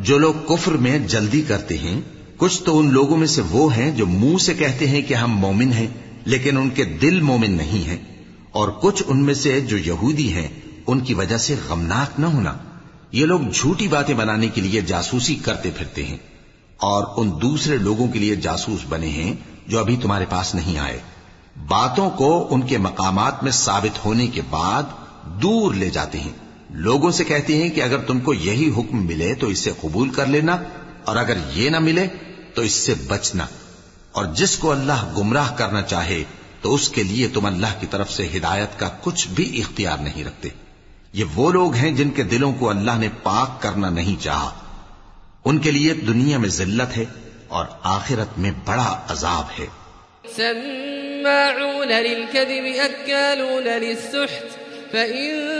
جو لوگ کفر میں جلدی کرتے ہیں، کچھ تو ان لوگوں میں سے وہ ہیں جو منہ سے کہتے ہیں کہ ہم مومن ہیں، لیکن ان کے دل مومن نہیں ہیں۔ اور کچھ ان میں سے جو یہودی ہیں، ان کی وجہ سے غمناک نہ ہونا۔ یہ لوگ جھوٹی باتیں بنانے کے لیے جاسوسی کرتے پھرتے ہیں۔ اور ان دوسرے لوگوں کے لیے جاسوس بنے ہیں جو ابھی تمہارے پاس نہیں آئے۔ باتوں کو ان کے مقامات میں ثابت ہونے کے بعد دور لے جاتے ہیں۔ لوگوں سے کہتے ہیں کہ اگر تم کو یہی حکم ملے تو اسے قبول کر لینا، اور اگر یہ نہ ملے تو اس سے بچنا۔ اور جس کو اللہ گمراہ کرنا چاہے تو اس کے لیے تم اللہ کی طرف سے ہدایت کا کچھ بھی اختیار نہیں رکھتے۔ یہ وہ لوگ ہیں جن کے دلوں کو اللہ نے پاک کرنا نہیں چاہا۔ ان کے لیے دنیا میں ذلت ہے اور آخرت میں بڑا عذاب ہے۔ سماعون للكذب، أكالون للسحت، فإن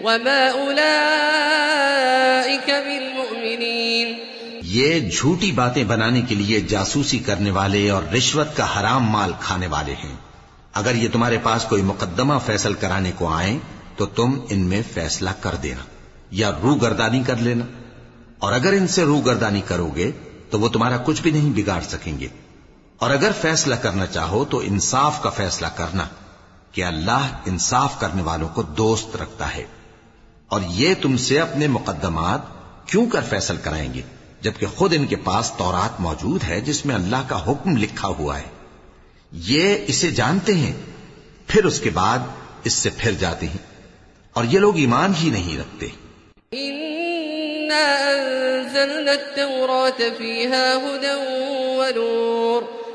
وما أولئك بالمؤمنين۔ یہ جھوٹی باتیں بنانے کے لیے جاسوسی کرنے والے اور رشوت کا حرام مال کھانے والے ہیں۔ اگر یہ تمہارے پاس کوئی مقدمہ فیصل کرانے کو آئیں، تو تم ان میں فیصلہ کر دینا یا رو گردانی کر لینا۔ اور اگر ان سے رو گردانی کرو گے تو وہ تمہارا کچھ بھی نہیں بگاڑ سکیں گے۔ اور اگر فیصلہ کرنا چاہو، تو انصاف کا فیصلہ کرنا کہ اللہ انصاف کرنے والوں کو دوست رکھتا ہے۔ اور یہ تم سے اپنے مقدمات کیوں کر فیصل کرائیں گے؟ جبکہ خود ان کے پاس تورات موجود ہے جس میں اللہ کا حکم لکھا ہوا ہے۔ یہ اسے جانتے ہیں، پھر اس کے بعد اس سے پھر جاتے ہیں۔ اور یہ لوگ ایمان ہی نہیں رکھتے۔ إنا التوراة فيها هدى ونور۔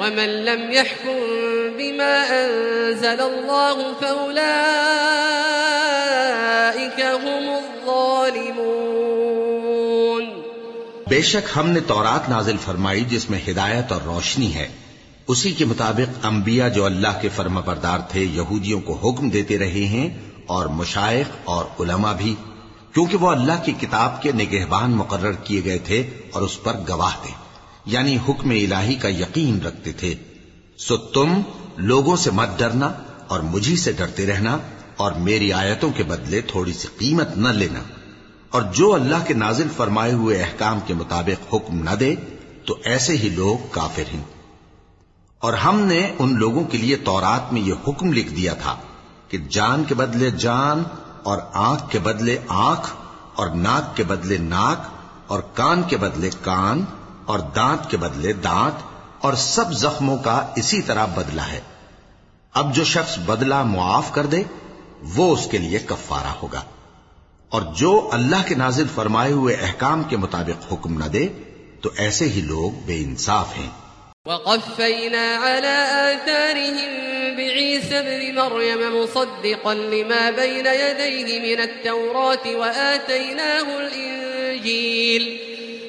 ومن لم يحكم بما أنزل الله فأولئك هم الظالمون بے شک ہم نے تورات نازل فرمائی جس میں ہدایت اور روشنی ہے۔ اسی کے مطابق انبیاء جو اللہ کے فرما بردار تھے، یہودیوں کو حکم دیتے رہے ہیں اور مشائق اور علماء بھی، کیونکہ وہ اللہ کی کتاب کے نگہبان مقرر کیے گئے تھے اور اس پر گواہ تھے۔ یعنی حکم الہی کا یقین رکھتے تھے۔ سو تم لوگوں سے مت ڈرنا اور مجھی سے ڈرتے رہنا اور میری آیتوں کے بدلے تھوڑی سی قیمت نہ لینا۔ اور جو اللہ کے نازل فرمائے ہوئے احکام کے مطابق حکم نہ دے، تو ایسے ہی لوگ کافر ہیں۔ اور ہم نے ان لوگوں کے لیے تورات میں یہ حکم لکھ دیا تھا کہ جان کے بدلے جان اور آنکھ کے بدلے آنکھ اور ناک کے بدلے ناک اور کان کے بدلے کان اور دانت کے بدلے دانت اور سب زخموں کا اسی طرح بدلہ ہے۔ اب جو شخص بدلہ معاف کر دے، وہ اس کے لیے کفارہ ہوگا۔ اور جو اللہ کے نازل فرمائے ہوئے احکام کے مطابق حکم نہ دے، تو ایسے ہی لوگ بے انصاف ہیں۔ وقفينا على آثارهم بعيسى بن مريم مصدقا لما بين يديه من التوراة وآتيناه الإنجيل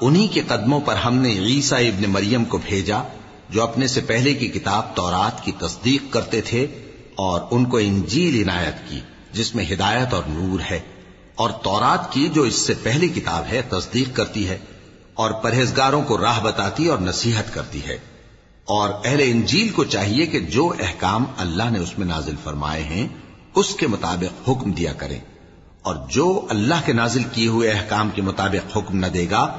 انہی کے قدموں پر ہم نے عیسیٰ ابن مریم کو بھیجا، جو اپنے سے پہلے کی کتاب تورات کی تصدیق کرتے تھے اور ان کو انجیل عنایت کی، جس میں ہدایت اور نور ہے۔ اور تورات کی جو اس سے پہلی کتاب ہے، تصدیق کرتی ہے اور پرہیزگاروں کو راہ بتاتی اور نصیحت کرتی ہے۔ اور اہل انجیل کو چاہیے کہ جو احکام اللہ نے اس میں نازل فرمائے ہیں، اس کے مطابق حکم دیا کریں۔ اور جو اللہ کے نازل کیے ہوئے احکام کے مطابق حکم نہ دے گا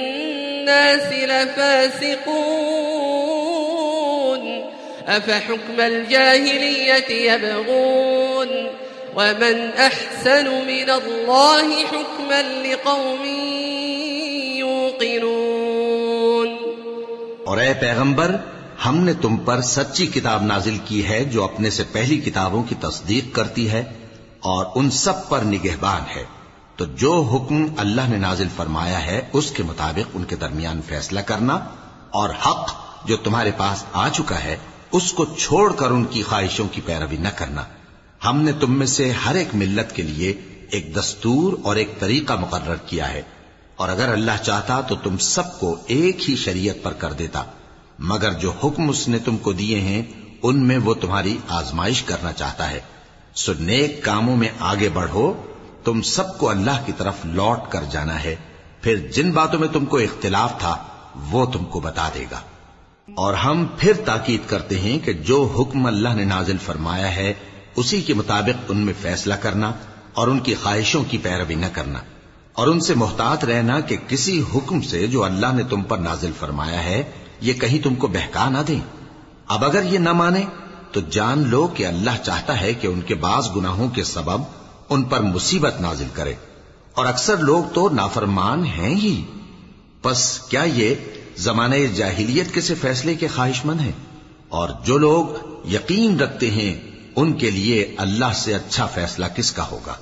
الناس لفاسقون. أفحكم الجاهلية يبغون؟ ومن أحسن من الله حكما لقوم يوقنون. اور اے پیغمبر، ہم نے تم پر سچی کتاب نازل کی ہے جو اپنے سے پہلی کتابوں کی تصدیق کرتی ہے اور ان سب پر نگہبان ہے۔ تو جو حکم اللہ نے نازل فرمایا ہے، اس کے مطابق ان کے درمیان فیصلہ کرنا اور حق جو تمہارے پاس آ چکا ہے، اس کو چھوڑ کر ان کی خواہشوں کی پیروی نہ کرنا۔ ہم نے تم میں سے ہر ایک ملت کے لیے ایک دستور اور ایک طریقہ مقرر کیا ہے۔ اور اگر اللہ چاہتا تو تم سب کو ایک ہی شریعت پر کر دیتا۔ مگر جو حکم اس نے تم کو دیے ہیں، ان میں وہ تمہاری آزمائش کرنا چاہتا ہے۔ سو نیک کاموں میں آگے بڑھو۔ تم سب کو اللہ کی طرف لوٹ کر جانا ہے۔ پھر جن باتوں میں تم کو اختلاف تھا، وہ تم کو بتا دے گا۔ اور ہم پھر تاکید کرتے ہیں کہ جو حکم اللہ نے نازل فرمایا ہے، اسی کے مطابق ان میں فیصلہ کرنا اور ان کی خواہشوں کی پیروی نہ کرنا۔ اور ان سے محتاط رہنا کہ کسی حکم سے جو اللہ نے تم پر نازل فرمایا ہے، یہ کہیں تم کو بہکا نہ دیں۔ اب اگر یہ نہ مانے، تو جان لو کہ اللہ چاہتا ہے کہ ان کے بعض گناہوں کے سبب ان پر مصیبت نازل کرے۔ اور اکثر لوگ تو نافرمان ہیں ہی۔ پس کیا یہ زمانہ جاہلیت کے سے فیصلے کے خواہش مند ہیں؟ اور جو لوگ یقین رکھتے ہیں، ان کے لیے اللہ سے اچھا فیصلہ کس کا ہوگا؟